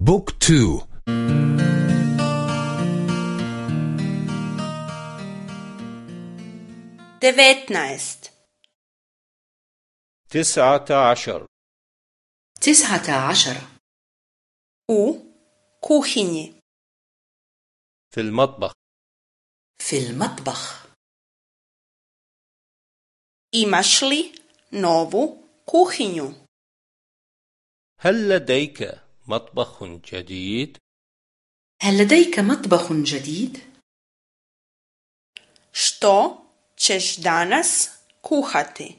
بوك تو. devetnaest تسعة عشر. تسعة عشر. U kuhinji. في المطبخ. في المطبخ. imaš li novu kuhinju هل لديك مطبخ جديد؟ هل لديك مطبخ جديد؟ što ćeš danas kuhati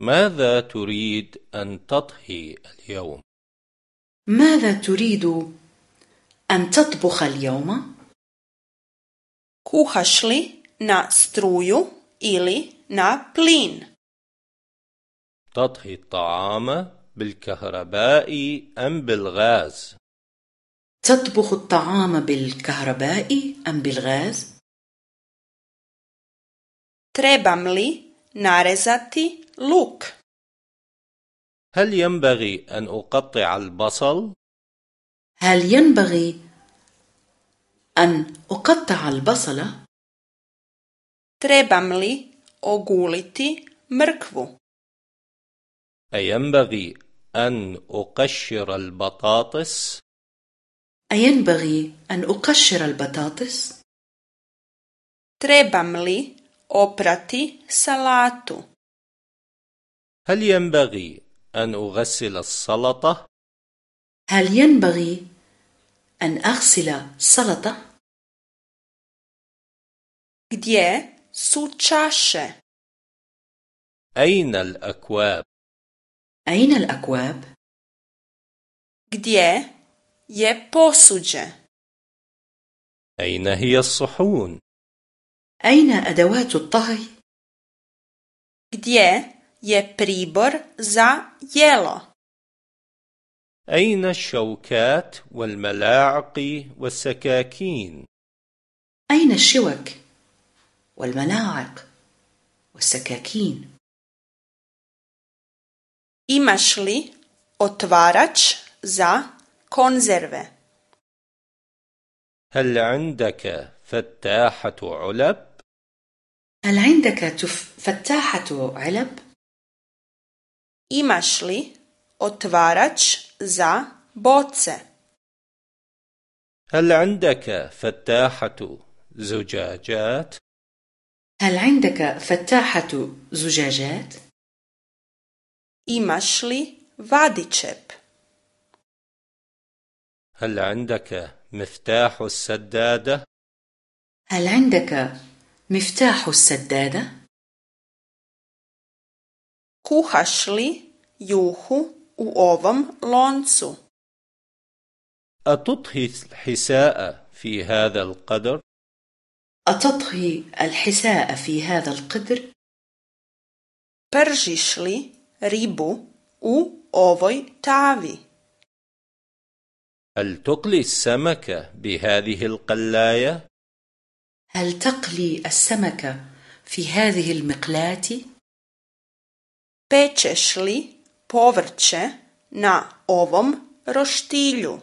ماذا تريد أن تطهي اليوم؟ ماذا تريد أن تطبخ اليوم؟ li na struju ili na plin تطهي الطعام بالكهرباء أم بالغاز؟ تطبخ الطعام بالكهرباء أم بالغاز؟ trebam li narezati luk هل ينبغي أن أقطع البصل؟ هل ينبغي أن أقطع البصل؟ trebam li oguliti mrkvu أينبغي أن أقشر البطاطس؟ أينبغي أن أقشر البطاطس؟ trebam li oprati salatu هل ينبغي أن أغسل السلطة؟ هل ينبغي أن أغسل سلطة؟ gdje su čaše أين الأكواب؟ أين الأكواب؟ gdje je posuđe أين هي الصحون؟ أين أدوات الطهي؟ gdje je pribor za jelo أين الشوكات والملاعق والسكاكين؟ أين الشوك والملاعق والسكاكين؟ Imaš li otvarač za konzerve هل عندك فتاحة علب؟ هل عندك تف... فتاحة علب؟ imaš li otvarač za boce هل عندك فتاحة زجاجات؟ هل عندك فتاحة زجاجات؟ Imaš li vadičep هل عندك مفتاح السدادة؟ هل عندك مفتاح السدادة؟ kuhaš li juhu u ovom loncu أتطهي الحساء في هذا القدر؟ أتطهي الحساء في هذا القدر؟ pržiš li ribu u ovoj tavi هل تقلي السمك بهذه القلاية؟ هل تقلي السمك في هذه المقلاة؟ pečeš li povrće na ovom roštilju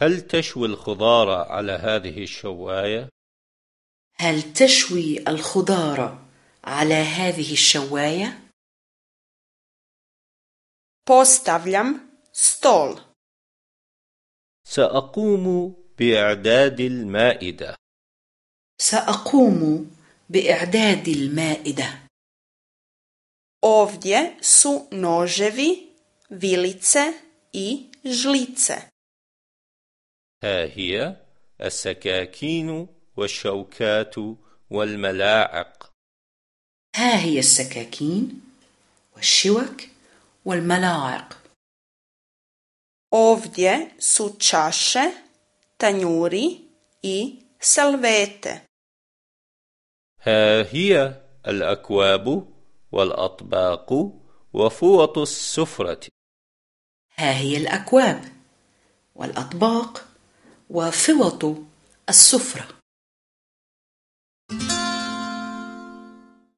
هل تشوي الخضار على هذه الشواية؟ هل تشوي الخضار على هذه الشواية؟ Postavljam stol. سأقوم بإعداد المائدة. سأقوم بإعداد المائدة. Ovdje su noževi vilice i žlice. ها هي السكاكين والشوكات والملاعق ها هي السكاكين والشوك والملاعق. Ovdje su čaše tanjuri i salvete. ها هي الأكواب والأطباق وفوط السفرة ها هي الأكواب والأطباق وفوط السفرة